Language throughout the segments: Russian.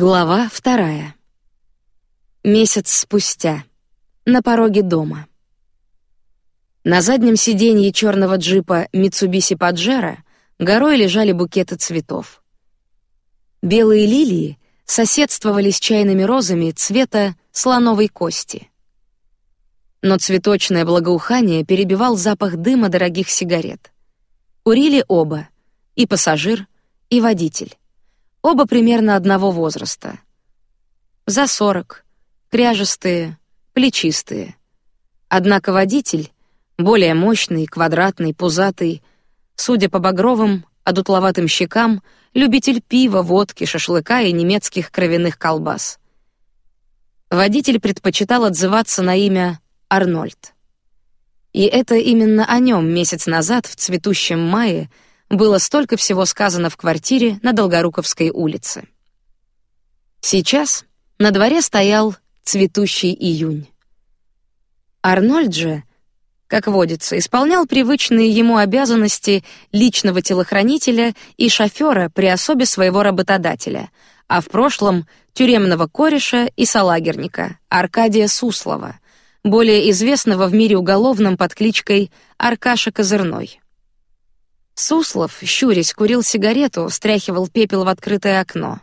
Глава вторая. Месяц спустя. На пороге дома. На заднем сиденье черного джипа Mitsubishi Pajero горой лежали букеты цветов. Белые лилии соседствовали с чайными розами цвета слоновой кости. Но цветочное благоухание перебивал запах дыма дорогих сигарет. Курили оба, и пассажир, и водитель. Оба примерно одного возраста. За сорок, кряжестые, плечистые. Однако водитель, более мощный, квадратный, пузатый, судя по багровым, одутловатым щекам, любитель пива, водки, шашлыка и немецких кровяных колбас. Водитель предпочитал отзываться на имя Арнольд. И это именно о нем месяц назад в цветущем мае было столько всего сказано в квартире на Долгоруковской улице. Сейчас на дворе стоял цветущий июнь. Арнольд же, как водится, исполнял привычные ему обязанности личного телохранителя и шофера при особе своего работодателя, а в прошлом тюремного кореша и салагерника Аркадия Суслова, более известного в мире уголовном под кличкой Аркаша Козырной. Суслов, щурясь, курил сигарету, стряхивал пепел в открытое окно.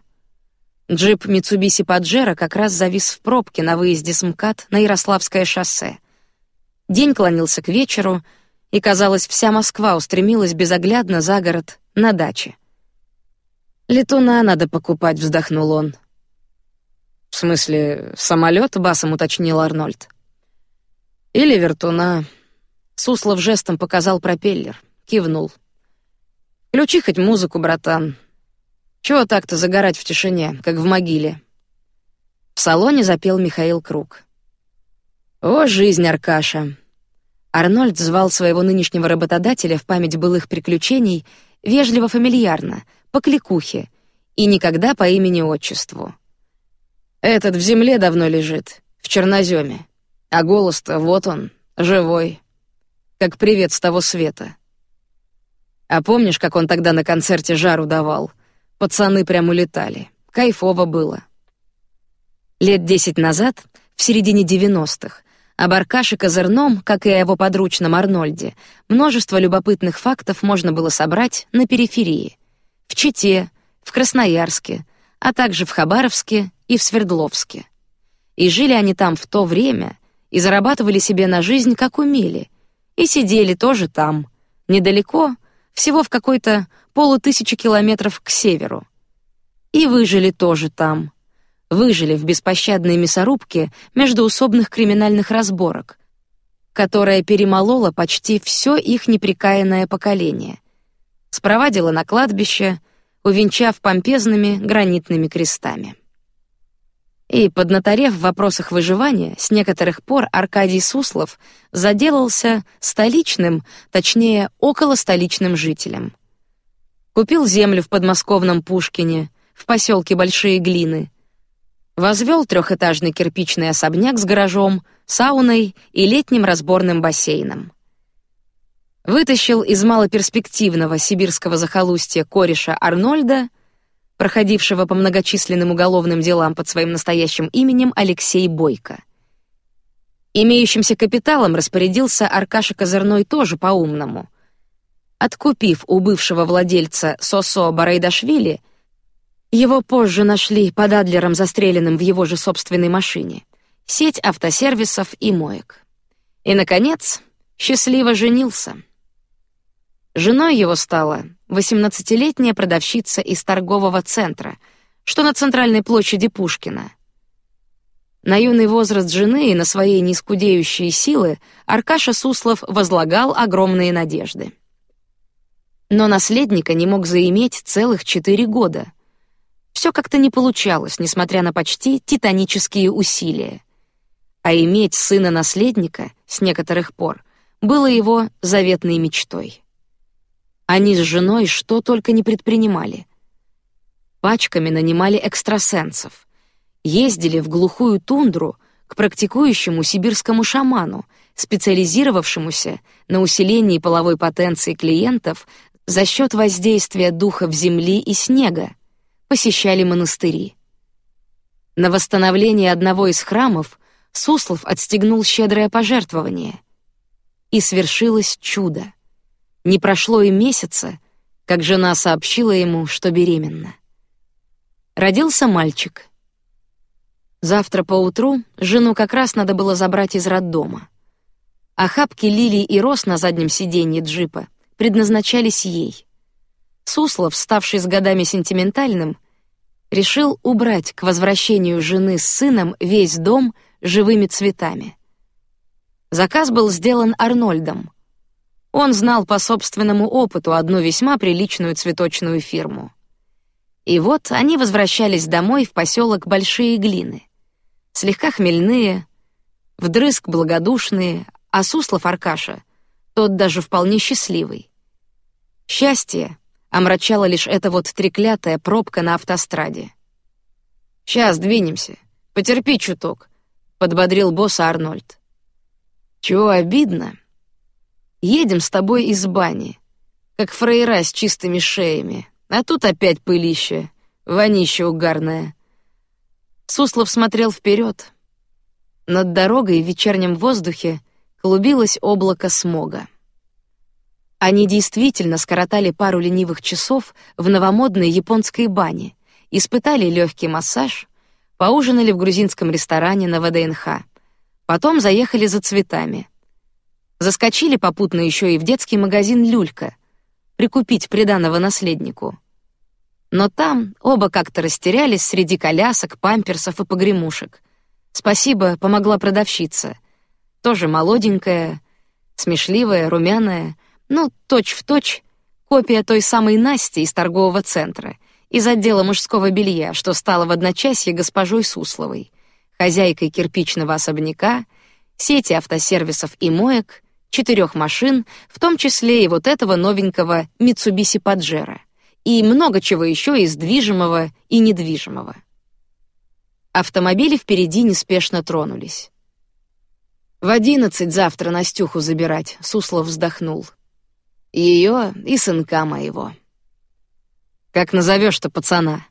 Джип Mitsubishi Pajero как раз завис в пробке на выезде с МКАД на Ярославское шоссе. День клонился к вечеру, и казалось, вся Москва устремилась безоглядно за город на даче. Летуна надо покупать, вздохнул он. В смысле, самолет? басом уточнил Арнольд. Или вертуна. Суслов жестом показал пропеллер, кивнул. Включи хоть музыку, братан. Чего так-то загорать в тишине, как в могиле? В салоне запел Михаил Круг. О, жизнь, Аркаша. Арнольд звал своего нынешнего работодателя в память былых приключений вежливо фамильярно, по кликухе, и никогда по имени-отчеству. Этот в земле давно лежит, в черноземе, а голос-то вот он, живой, как привет с того света. А помнишь, как он тогда на концерте жару давал? Пацаны прямо улетали. Кайфово было. Лет десять назад, в середине девяностых, об Аркаше Козырном, как и о его подручном Арнольде, множество любопытных фактов можно было собрать на периферии. В Чите, в Красноярске, а также в Хабаровске и в Свердловске. И жили они там в то время, и зарабатывали себе на жизнь как умели, и сидели тоже там, недалеко, всего в какой-то полутысячи километров к северу. И выжили тоже там. Выжили в беспощадной мясорубке между усобных криминальных разборок, которая перемолола почти все их неприкаянное поколение, спровадила на кладбище, увенчав помпезными гранитными крестами. И, поднаторев в вопросах выживания, с некоторых пор Аркадий Суслов заделался столичным, точнее, околостоличным жителем. Купил землю в подмосковном Пушкине, в поселке Большие Глины. Возвел трехэтажный кирпичный особняк с гаражом, сауной и летним разборным бассейном. Вытащил из малоперспективного сибирского захолустья кореша Арнольда проходившего по многочисленным уголовным делам под своим настоящим именем Алексей Бойко. Имеющимся капиталом распорядился Аркаша Козырной тоже по-умному. Откупив у бывшего владельца Сосо Барайдашвили, его позже нашли под Адлером застреленным в его же собственной машине, сеть автосервисов и моек. И, наконец, счастливо женился. Женой его стала восемнадцатилетняя продавщица из торгового центра, что на центральной площади Пушкина. На юный возраст жены и на свои нескудеющие силы Аркаша Суслов возлагал огромные надежды. Но наследника не мог заиметь целых четыре года. Все как-то не получалось, несмотря на почти титанические усилия. А иметь сына наследника с некоторых пор было его заветной мечтой. Они с женой что только не предпринимали. Пачками нанимали экстрасенсов, ездили в глухую тундру к практикующему сибирскому шаману, специализировавшемуся на усилении половой потенции клиентов за счет воздействия духов земли и снега, посещали монастыри. На восстановление одного из храмов Суслов отстегнул щедрое пожертвование. И свершилось чудо. Не прошло и месяца, как жена сообщила ему, что беременна. Родился мальчик. Завтра поутру жену как раз надо было забрать из роддома. Охапки лилий и роз на заднем сиденье джипа предназначались ей. Суслов, ставший с годами сентиментальным, решил убрать к возвращению жены с сыном весь дом живыми цветами. Заказ был сделан Арнольдом. Он знал по собственному опыту одну весьма приличную цветочную фирму. И вот они возвращались домой в поселок Большие Глины, слегка хмельные, вдрызг благодушные, а Суслов Аркаша, тот даже вполне счастливый. Счастье омрачала лишь эта вот треклятая пробка на автостраде. Сейчас двинемся, потерпи чуток, подбодрил босса Арнольд. Чего обидно? Едем с тобой из бани, как фрейра с чистыми шеями, а тут опять пылище, вонище угарное. Суслов смотрел вперед. Над дорогой в вечернем воздухе клубилось облако смога. Они действительно скоротали пару ленивых часов в новомодной японской бане, испытали легкий массаж, поужинали в грузинском ресторане на ВДНХ, потом заехали за цветами, заскочили попутно еще и в детский магазин Люлька, прикупить приданого наследнику. Но там оба как-то растерялись среди колясок, памперсов и погремушек. Спасибо, помогла продавщица, тоже молоденькая, смешливая, румяная ну, точь-в-точь, копия той самой Насти из торгового центра, из отдела мужского белья, что стала в одночасье госпожой Сусловой, хозяйкой кирпичного особняка, сети автосервисов и моек, четырех машин, в том числе и вот этого новенького Mitsubishi Pajero, и много чего еще из движимого и недвижимого. Автомобили впереди неспешно тронулись. В одиннадцать завтра Настюху забирать, Суслов вздохнул. Ее и сынка моего. Как назовешь-то пацана?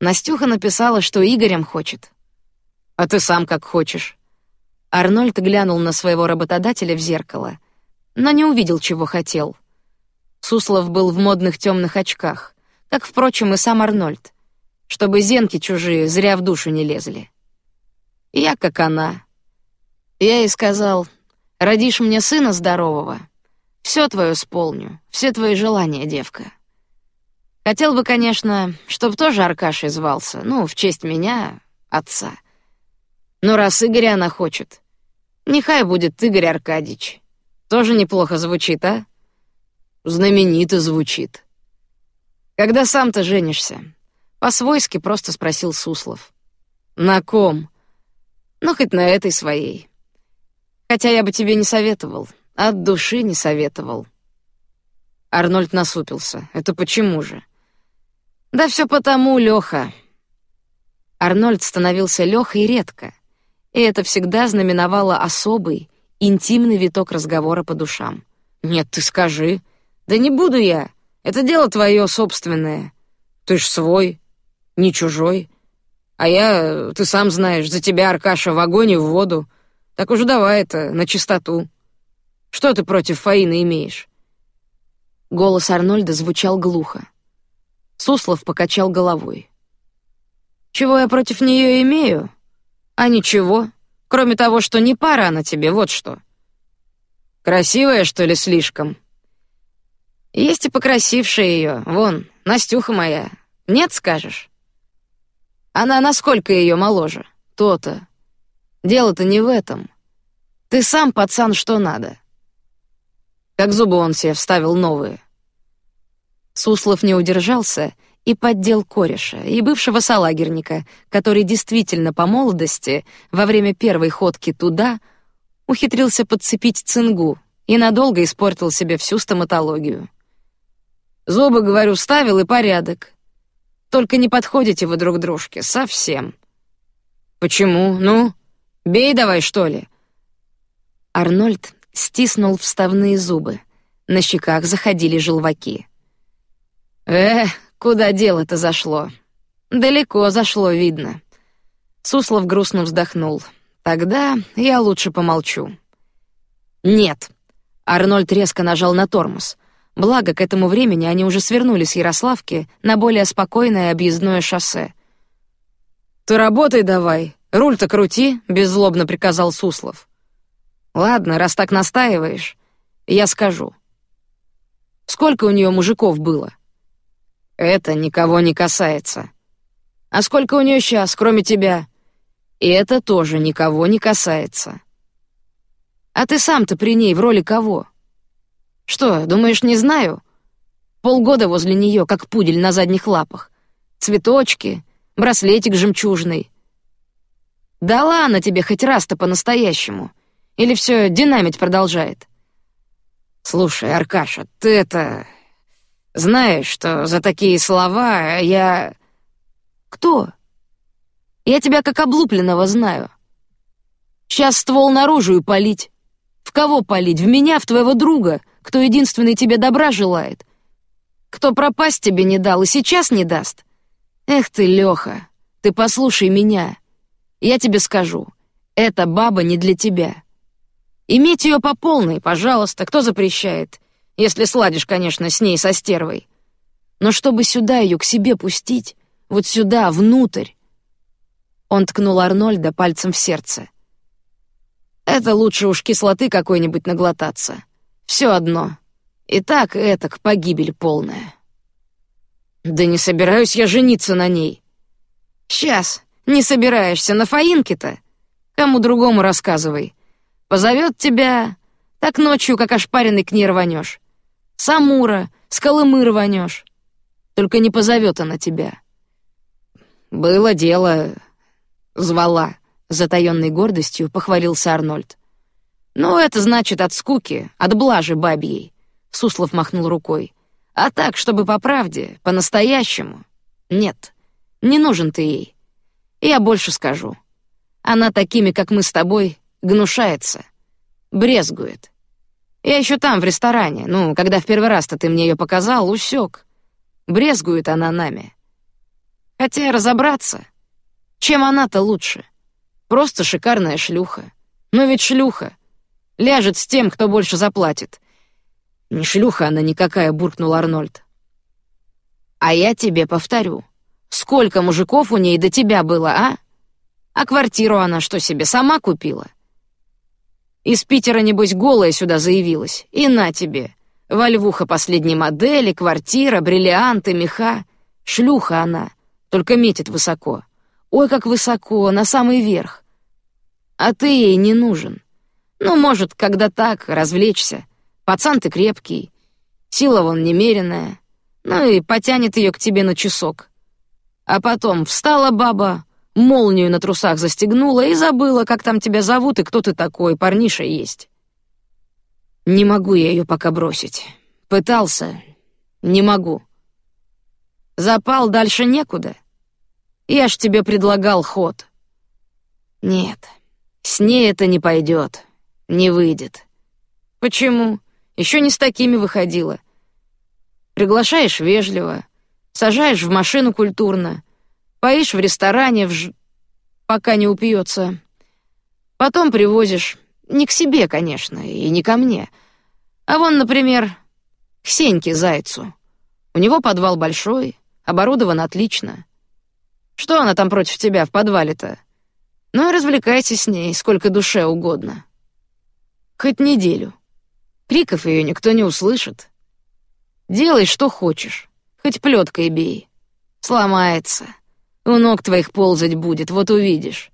Настюха написала, что Игорем хочет. А ты сам как хочешь. Арнольд глянул на своего работодателя в зеркало, но не увидел, чего хотел. Суслов был в модных темных очках, как, впрочем, и сам Арнольд, чтобы зенки чужие зря в душу не лезли. Я как она. Я ей сказал, родишь мне сына здорового, все твое исполню, все твои желания, девка. Хотел бы, конечно, чтоб тоже Аркашей звался, ну, в честь меня, отца. Но раз Игоря она хочет, нехай будет Игорь Аркадьевич. Тоже неплохо звучит, а? Знаменито звучит. Когда сам ты женишься? По-свойски просто спросил Суслов. На ком? Ну, хоть на этой своей. Хотя я бы тебе не советовал. От души не советовал. Арнольд насупился. Это почему же? Да все потому, Леха. Арнольд становился Лехой редко, и это всегда знаменовало особый, интимный виток разговора по душам. Нет, ты скажи. Да не буду я. Это дело твое собственное. Ты ж свой, не чужой. А я, ты сам знаешь, за тебя Аркаша в огонь и в воду. Так уж давай это на чистоту. Что ты против Фаины имеешь?» Голос Арнольда звучал глухо. Суслов покачал головой. «Чего я против нее имею? А ничего, кроме того, что не пара она тебе, вот что. Красивая, что ли, слишком?» «Есть и покрасившая ее, вон, Настюха моя. Нет, скажешь?» «Она насколько ее моложе? То-то. Дело-то не в этом. Ты сам, пацан, что надо. Как зубы он себе вставил новые. Суслов не удержался и поддел кореша и бывшего салагерника, который действительно по молодости во время первой ходки туда ухитрился подцепить цингу и надолго испортил себе всю стоматологию. Зубы, говорю, вставил и порядок. Только не подходите вы друг дружке совсем. Почему? Ну, бей давай что ли. Арнольд стиснул вставные зубы. На щеках заходили желваки. Э, куда дело-то зашло? Далеко зашло, видно. Суслов грустно вздохнул. Тогда я лучше помолчу. Нет. Арнольд резко нажал на тормоз. Благо к этому времени они уже свернули с Ярославки на более спокойное объездное шоссе. Ты работай давай, руль-то крути, беззлобно приказал Суслов. Ладно, раз так настаиваешь, я скажу. Сколько у нее мужиков было? Это никого не касается. А сколько у нее сейчас, кроме тебя? И это тоже никого не касается. А ты сам-то при ней в роли кого? Что, думаешь, не знаю? Полгода возле нее, как пудель на задних лапах. Цветочки, браслетик жемчужный. Дала она тебе хоть раз-то по-настоящему? Или все динамить продолжает? Слушай, Аркаша, ты это... Знаешь, что за такие слова я... Кто? Я тебя как облупленного знаю. Сейчас ствол наружу и палить. В кого палить? В меня, в твоего друга, кто единственный тебе добра желает. Кто пропасть тебе не дал и сейчас не даст. Эх ты, Леха, ты послушай меня. Я тебе скажу, эта баба не для тебя. Иметь ее по полной, пожалуйста, кто запрещает, если сладишь, конечно, с ней со стервой. Но чтобы сюда ее к себе пустить, вот сюда, внутрь, он ткнул Арнольда пальцем в сердце. Это лучше уж кислоты какой-нибудь наглотаться. Все одно. И так это к погибель полная. Да не собираюсь я жениться на ней. Сейчас не собираешься на Фаинке-то? Кому другому рассказывай. Позовет тебя, так ночью как ошпаренный к ней рванешь. Самура, с Колымы рванешь. Только не позовет она тебя. Было дело, звала, затаённой гордостью похвалился Арнольд. Ну это значит от скуки, от блажи бабьей. Суслов махнул рукой. А так, чтобы по правде, по-настоящему. Нет, не нужен ты ей. Я больше скажу. Она такими, как мы с тобой, гнушается, брезгует. Я еще там в ресторане, ну, когда в первый раз-то ты мне ее показал, усек. Брезгует она нами. Хотя разобраться, чем она-то лучше? Просто шикарная шлюха. Но ведь шлюха ляжет с тем, кто больше заплатит. Не шлюха она никакая, буркнул Арнольд. А я тебе повторю, сколько мужиков у ней до тебя было, а? А квартиру она что себе сама купила? Из Питера небось голая сюда заявилась, и на тебе. Вольвуха последней модели, квартира, бриллианты, меха. Шлюха она, только метит высоко. Ой, как высоко, на самый верх. А ты ей не нужен. Ну, может, когда так, развлечься. Пацан ты крепкий, сила вон немеренная. Ну и потянет ее к тебе на часок. А потом встала баба, молнию на трусах застегнула и забыла, как там тебя зовут и кто ты такой, парниша есть. Не могу я ее пока бросить. Пытался, не могу. Запал дальше некуда. Я ж тебе предлагал ход. Нет, с ней это не пойдет, не выйдет. Почему? Еще не с такими выходила. Приглашаешь вежливо, сажаешь в машину культурно, поишь в ресторане, в ж... пока не упьется. Потом привозишь не к себе, конечно, и не ко мне, а вон, например, к Сеньке Зайцу. У него подвал большой, оборудован отлично. Что она там против тебя в подвале-то? Ну и развлекайся с ней сколько душе угодно. Хоть неделю. Криков ее никто не услышит. Делай, что хочешь, хоть плеткой бей. Сломается. У ног твоих ползать будет, вот увидишь.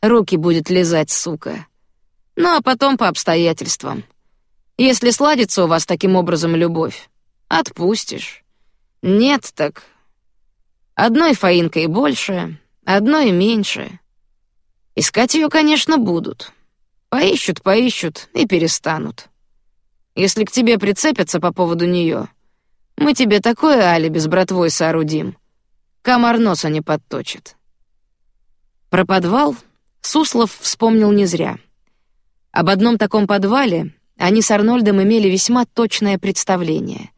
Руки будет лизать, сука. Ну а потом по обстоятельствам. Если сладится у вас таким образом любовь, отпустишь. Нет, так Одной Фаинкой больше, одной меньше. Искать ее, конечно, будут. Поищут, поищут и перестанут. Если к тебе прицепятся по поводу нее, мы тебе такое алиби с братвой соорудим. Комар носа не подточит. Про подвал Суслов вспомнил не зря. Об одном таком подвале они с Арнольдом имели весьма точное представление.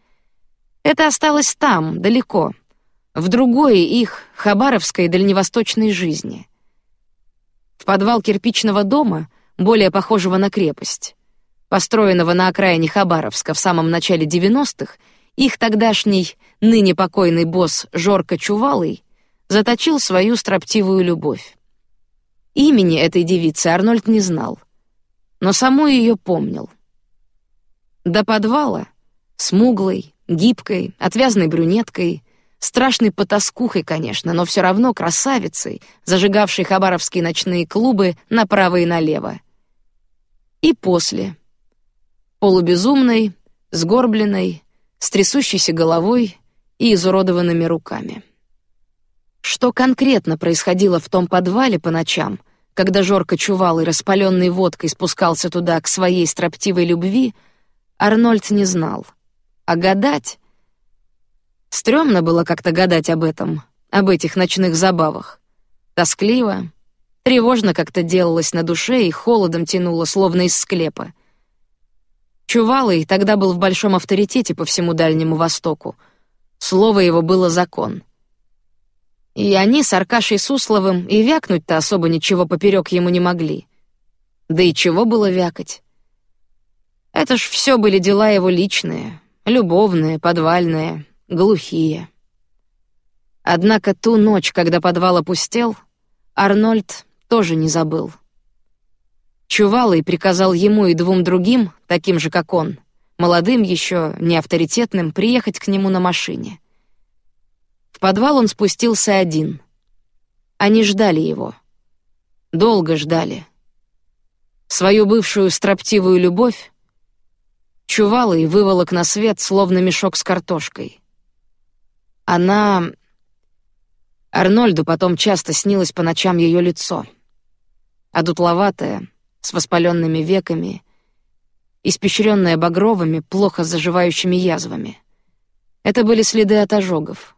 Это осталось там, далеко — в другой их хабаровской дальневосточной жизни. в подвал кирпичного дома, более похожего на крепость. Построенного на окраине Хабаровска в самом начале 90-х, их тогдашний, ныне покойный босс Жорка Чувалый заточил свою строптивую любовь. Имени этой девицы Арнольд не знал, но саму ее помнил. До подвала, смуглой, гибкой, отвязной брюнеткой, страшной потаскухой, конечно, но все равно красавицей, зажигавшей хабаровские ночные клубы направо и налево. И после. Полубезумной, сгорбленной, с трясущейся головой и изуродованными руками. Что конкретно происходило в том подвале по ночам, когда Жорка чувал и распаленной водкой спускался туда к своей строптивой любви, Арнольд не знал. А гадать... Стремно было как-то гадать об этом, об этих ночных забавах. Тоскливо, тревожно как-то делалось на душе и холодом тянуло, словно из склепа. Чувалый тогда был в большом авторитете по всему Дальнему Востоку. Слово его было закон. И они с Аркашей Сусловым и вякнуть-то особо ничего поперек ему не могли. Да и чего было вякать? Это ж все были дела его личные, любовные, подвальные, глухие. Однако ту ночь, когда подвал опустел, Арнольд тоже не забыл. Чувалый приказал ему и двум другим, таким же как он, молодым еще, не авторитетным, приехать к нему на машине. В подвал он спустился один. Они ждали его. Долго ждали. Свою бывшую строптивую любовь Чувалый выволок на свет, словно мешок с картошкой. Она... Арнольду потом часто снилось по ночам ее лицо. Одутловатое, с воспаленными веками, испещренное багровыми, плохо заживающими язвами. Это были следы от ожогов.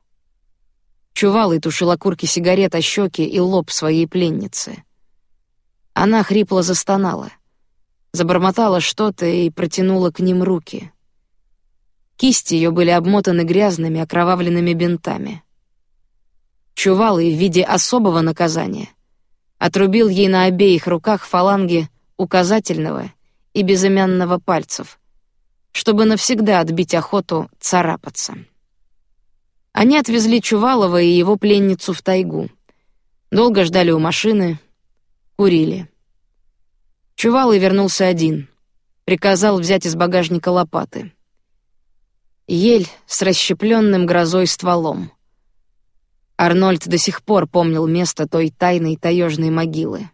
Чувалый тушил окурки сигарет о щеки и лоб своей пленницы. Она хрипло застонала, забормотала что-то и протянула к ним руки. Кисти ее были обмотаны грязными окровавленными бинтами. Чувалый в виде особого наказания отрубил ей на обеих руках фаланги указательного и безымянного пальцев, чтобы навсегда отбить охоту царапаться. Они отвезли Чувалова и его пленницу в тайгу. Долго ждали у машины, курили. Чувалый вернулся один, приказал взять из багажника лопаты. Ель с расщепленным грозой стволом. Арнольд до сих пор помнил место той тайной таежной могилы.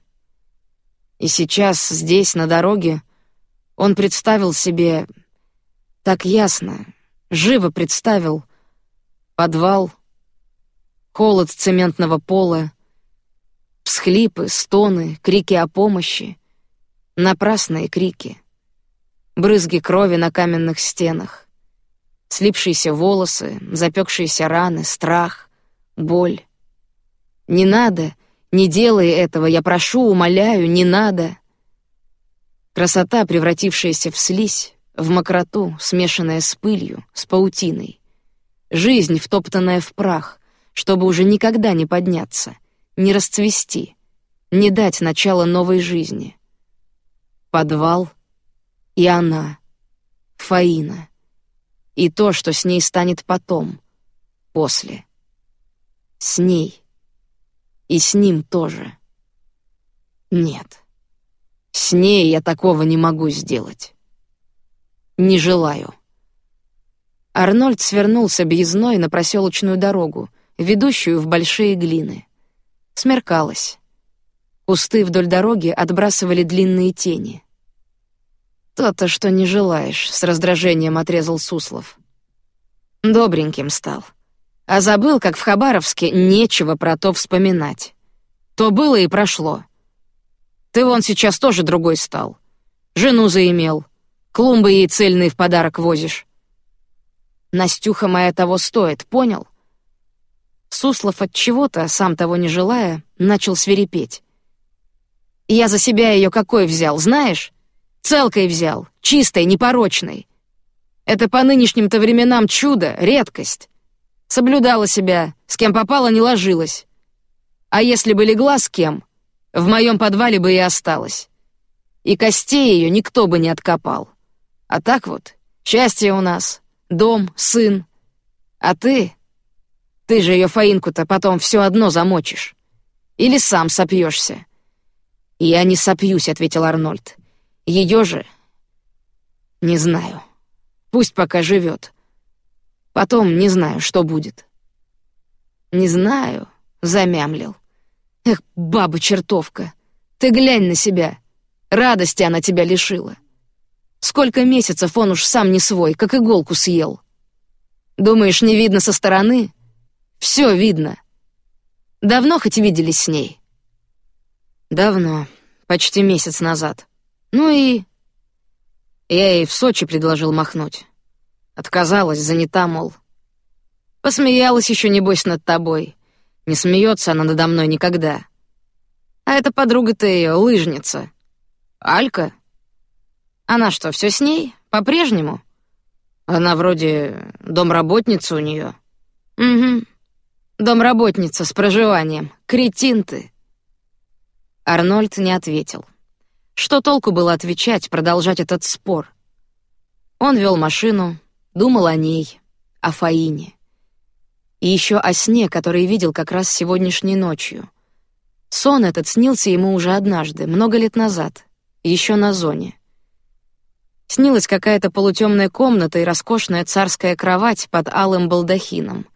И сейчас здесь на дороге он представил себе так ясно, живо представил подвал, холод цементного пола, всхлипы, стоны, крики о помощи, напрасные крики, брызги крови на каменных стенах, слипшиеся волосы, запекшиеся раны, страх, боль. Не надо, не делай этого, я прошу, умоляю, не надо. Красота, превратившаяся в слизь, в мокроту, смешанная с пылью, с паутиной. Жизнь, втоптанная в прах, чтобы уже никогда не подняться, не расцвести, не дать начала новой жизни. Подвал и она, Фаина, и то, что с ней станет потом, после. С ней и с ним тоже. Нет, с ней я такого не могу сделать. Не желаю. Арнольд свернул с объездной на проселочную дорогу, ведущую в большие глины. Смеркалось. Кусты вдоль дороги отбрасывали длинные тени. То-то, что не желаешь, с раздражением отрезал Суслов. Добреньким стал, а забыл, как в Хабаровске нечего про то вспоминать. То было и прошло. Ты вон сейчас тоже другой стал. Жену заимел, клумбы ей цельные в подарок возишь. Настюха моя того стоит, понял? Суслов от чего-то, сам того не желая, начал свирепеть. Я за себя ее какой взял, знаешь? Целкой взял, чистой, непорочной. Это по нынешним-то временам чудо, редкость. Соблюдала себя, с кем попала, не ложилась. А если бы легла с кем, в моем подвале бы и осталась. И костей ее никто бы не откопал. А так вот, счастье у нас, дом, сын. А ты... Ты же ее Фаинку-то потом все одно замочишь. Или сам сопьешься. «Я не сопьюсь», — ответил Арнольд. «Ее же...» «Не знаю. Пусть пока живет. Потом не знаю, что будет». «Не знаю», — замямлил. «Эх, баба-чертовка, ты глянь на себя. Радости она тебя лишила. Сколько месяцев он уж сам не свой, как иголку съел. Думаешь, не видно со стороны? Все видно. Давно хоть виделись с ней?» «Давно, почти месяц назад. Ну и...» Я ей в Сочи предложил махнуть. Отказалась, занята, мол. Посмеялась еще, небось, над тобой. Не смеется она надо мной никогда. А эта подруга-то ее, лыжница. Алька? Она что, все с ней? По-прежнему? Она вроде домработница у нее. Угу. Домработница с проживанием. Кретин ты. Арнольд не ответил. Что толку было отвечать, продолжать этот спор? Он вел машину, думал о ней, о Фаине. И еще о сне, который видел как раз сегодняшней ночью. Сон этот снился ему уже однажды, много лет назад, еще на зоне. Снилась какая-то полутемная комната и роскошная царская кровать под алым балдахином.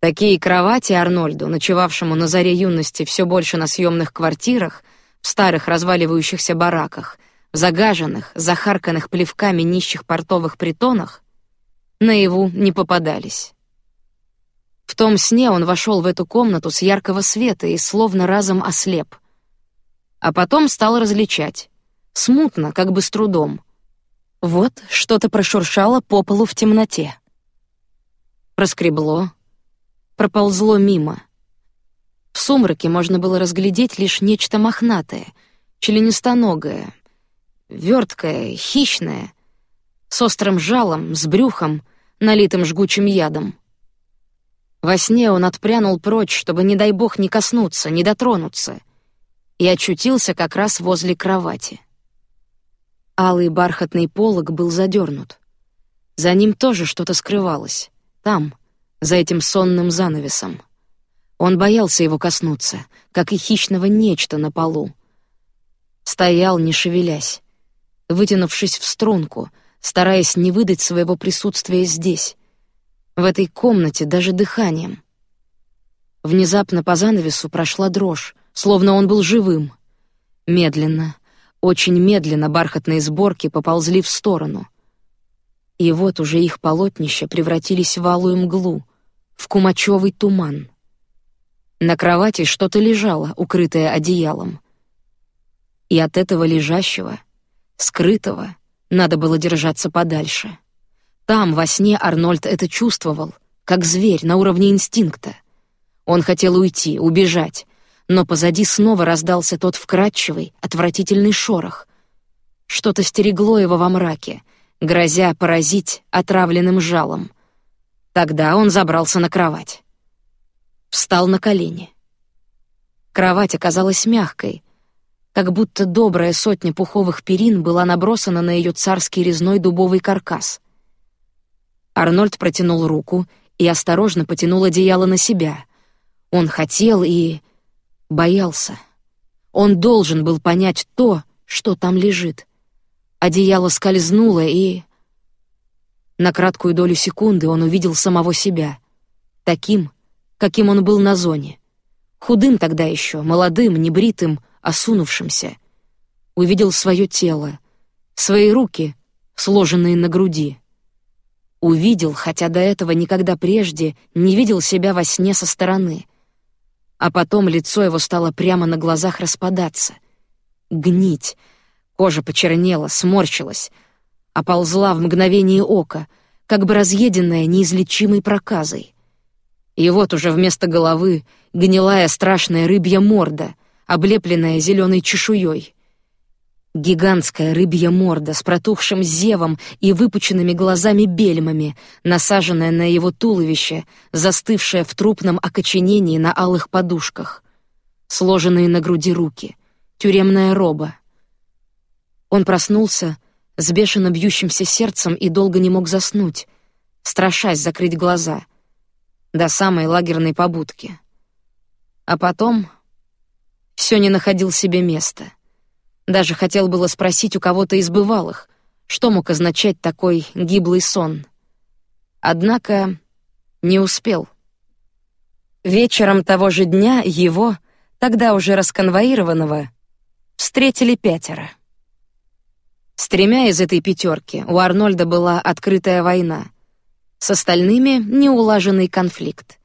Такие кровати Арнольду, ночевавшему на заре юности все больше на съемных квартирах, в старых разваливающихся бараках, в загаженных, захарканных плевками нищих портовых притонах, наяву не попадались. В том сне он вошел в эту комнату с яркого света и словно разом ослеп. А потом стал различать. Смутно, как бы с трудом. Вот что-то прошуршало по полу в темноте. Проскребло, проползло мимо. В сумраке можно было разглядеть лишь нечто мохнатое, членистоногое, верткое, хищное, с острым жалом, с брюхом, налитым жгучим ядом. Во сне он отпрянул прочь, чтобы, не дай бог, не коснуться, не дотронуться, и очутился как раз возле кровати. Алый бархатный полог был задернут. За ним тоже что-то скрывалось. Там, за этим сонным занавесом. Он боялся его коснуться, как и хищного нечто на полу. Стоял, не шевелясь, вытянувшись в струнку, стараясь не выдать своего присутствия здесь, в этой комнате даже дыханием. Внезапно по занавесу прошла дрожь, словно он был живым. Медленно, очень медленно бархатные сборки поползли в сторону. И вот уже их полотнища превратились в алую мглу, в кумачевый туман. На кровати что-то лежало, укрытое одеялом. И от этого лежащего, скрытого, надо было держаться подальше. Там, во сне, Арнольд это чувствовал, как зверь на уровне инстинкта. Он хотел уйти, убежать, но позади снова раздался тот вкрадчивый, отвратительный шорох. Что-то стерегло его во мраке, грозя поразить отравленным жалом. Тогда он забрался на кровать. Встал на колени. Кровать оказалась мягкой, как будто добрая сотня пуховых перин была набросана на ее царский резной дубовый каркас. Арнольд протянул руку и осторожно потянул одеяло на себя. Он хотел и боялся. Он должен был понять то, что там лежит. Одеяло скользнуло и на краткую долю секунды он увидел самого себя, таким, каким он был на зоне, худым тогда еще, молодым, небритым, осунувшимся. Увидел свое тело, свои руки, сложенные на груди. Увидел, хотя до этого никогда прежде не видел себя во сне со стороны. А потом лицо его стало прямо на глазах распадаться, гнить. Кожа почернела, сморщилась, оползла в мгновение ока, как бы разъеденная неизлечимой проказой. И вот уже вместо головы гнилая страшная рыбья морда, облепленная зеленой чешуей. Гигантская рыбья морда с протухшим зевом и выпученными глазами-бельмами, насаженная на его туловище, застывшая в трупном окоченении на алых подушках. сложенные на груди руки, тюремная роба. Он проснулся с бешено бьющимся сердцем и долго не мог заснуть, страшась закрыть глаза до самой лагерной побудки. А потом все не находил себе места. Даже хотел было спросить у кого-то из бывалых, что мог означать такой гиблый сон. Однако не успел. Вечером того же дня его, тогда уже расконвоированного, встретили пятеро. С тремя из этой пятерки у Арнольда была открытая война, с остальными неулаженный конфликт.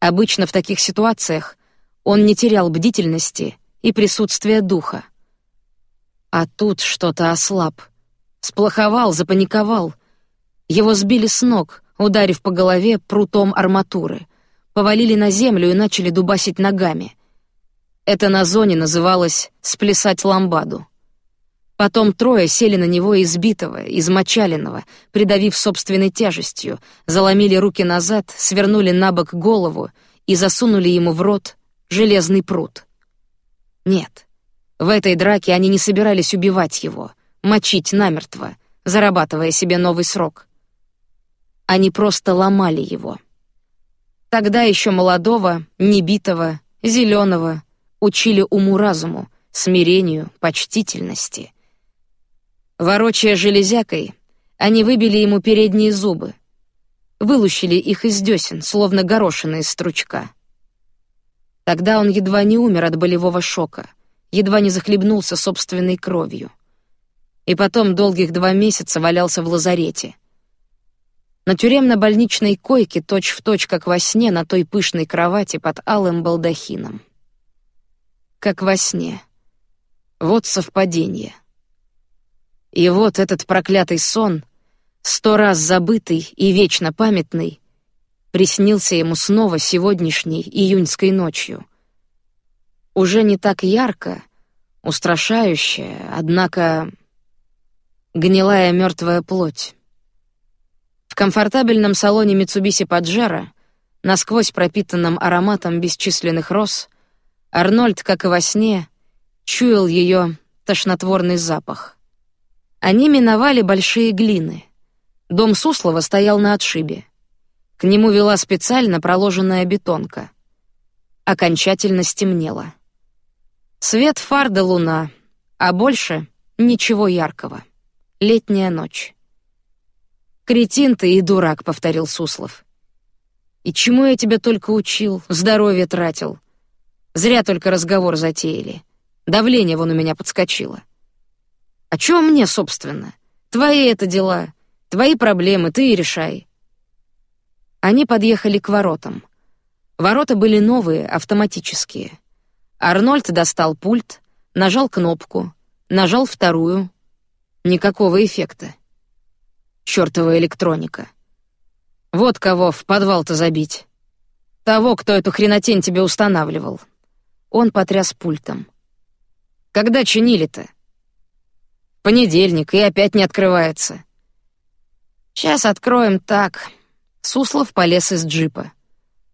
Обычно в таких ситуациях он не терял бдительности и присутствия духа. А тут что-то ослаб, сплоховал, запаниковал. Его сбили с ног, ударив по голове прутом арматуры, повалили на землю и начали дубасить ногами. Это на зоне называлось сплясать ламбаду. Потом трое сели на него избитого, измочаленного, придавив собственной тяжестью, заломили руки назад, свернули на бок голову и засунули ему в рот железный прут. Нет, в этой драке они не собирались убивать его, мочить намертво, зарабатывая себе новый срок. Они просто ломали его. Тогда еще молодого, небитого, зеленого учили уму-разуму, смирению, почтительности — Ворочая железякой, они выбили ему передние зубы, вылущили их из десен, словно горошины из стручка. Тогда он едва не умер от болевого шока, едва не захлебнулся собственной кровью. И потом долгих два месяца валялся в лазарете. На тюремно-больничной койке, точь-в-точь, как во сне, на той пышной кровати под алым балдахином. Как во сне. Вот совпадение — и вот этот проклятый сон, сто раз забытый и вечно памятный, приснился ему снова сегодняшней июньской ночью. Уже не так ярко, устрашающе, однако гнилая мертвая плоть. В комфортабельном салоне Mitsubishi Pajero, насквозь пропитанном ароматом бесчисленных роз, Арнольд, как и во сне, чуял ее тошнотворный запах. Они миновали большие глины. Дом Суслова стоял на отшибе. К нему вела специально проложенная бетонка. Окончательно стемнело. Свет фар да луна, а больше ничего яркого. Летняя ночь. «Кретин ты и дурак», — повторил Суслов. «И чему я тебя только учил, здоровье тратил? Зря только разговор затеяли. Давление вон у меня подскочило». А чё мне, собственно? Твои это дела, твои проблемы, ты и решай. Они подъехали к воротам. Ворота были новые, автоматические. Арнольд достал пульт, нажал кнопку, нажал вторую. Никакого эффекта. Чёртова электроника. Вот кого в подвал-то забить. Того, кто эту хренотень тебе устанавливал. Он потряс пультом. Когда чинили-то? Понедельник, и опять не открывается. Сейчас откроем так. Суслов полез из джипа.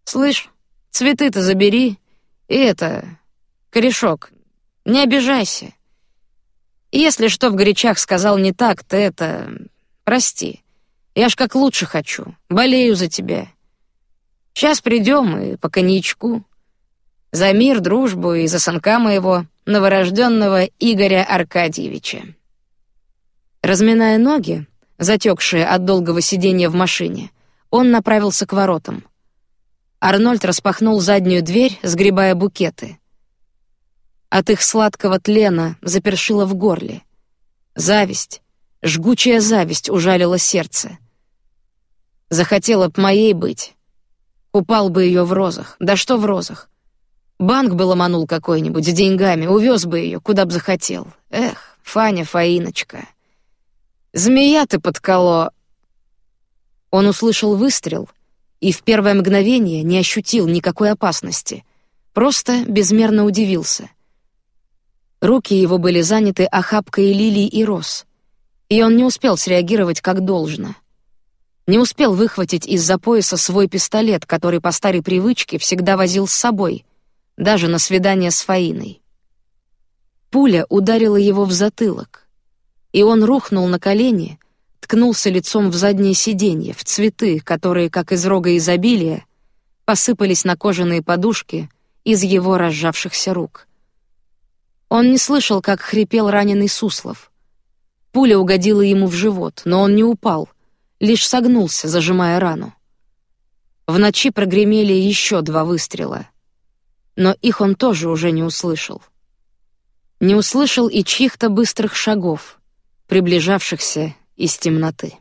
Слышь, цветы-то забери. И это... Корешок, не обижайся. Если что в горячах сказал не так, ты это... Прости. Я ж как лучше хочу. Болею за тебя. Сейчас придем и по коньячку. За мир, дружбу и за сынка моего, новорожденного Игоря Аркадьевича. Разминая ноги, затекшие от долгого сидения в машине, он направился к воротам. Арнольд распахнул заднюю дверь, сгребая букеты. От их сладкого тлена запершило в горле. Зависть, жгучая зависть ужалила сердце. Захотела б моей быть. Упал бы ее в розах. Да что в розах? Банк бы ломанул какой-нибудь с деньгами, увез бы ее, куда б захотел. Эх, Фаня, Фаиночка. Змея ты подколо. Он услышал выстрел и в первое мгновение не ощутил никакой опасности, просто безмерно удивился. Руки его были заняты охапкой лилий и роз, и он не успел среагировать как должно. Не успел выхватить из-за пояса свой пистолет, который по старой привычке всегда возил с собой, даже на свидание с Фаиной. Пуля ударила его в затылок, и он рухнул на колени, ткнулся лицом в заднее сиденье, в цветы, которые, как из рога изобилия, посыпались на кожаные подушки из его разжавшихся рук. Он не слышал, как хрипел раненый Суслов. Пуля угодила ему в живот, но он не упал, лишь согнулся, зажимая рану. В ночи прогремели еще два выстрела, но их он тоже уже не услышал. Не услышал и чьих-то быстрых шагов, приближавшихся из темноты.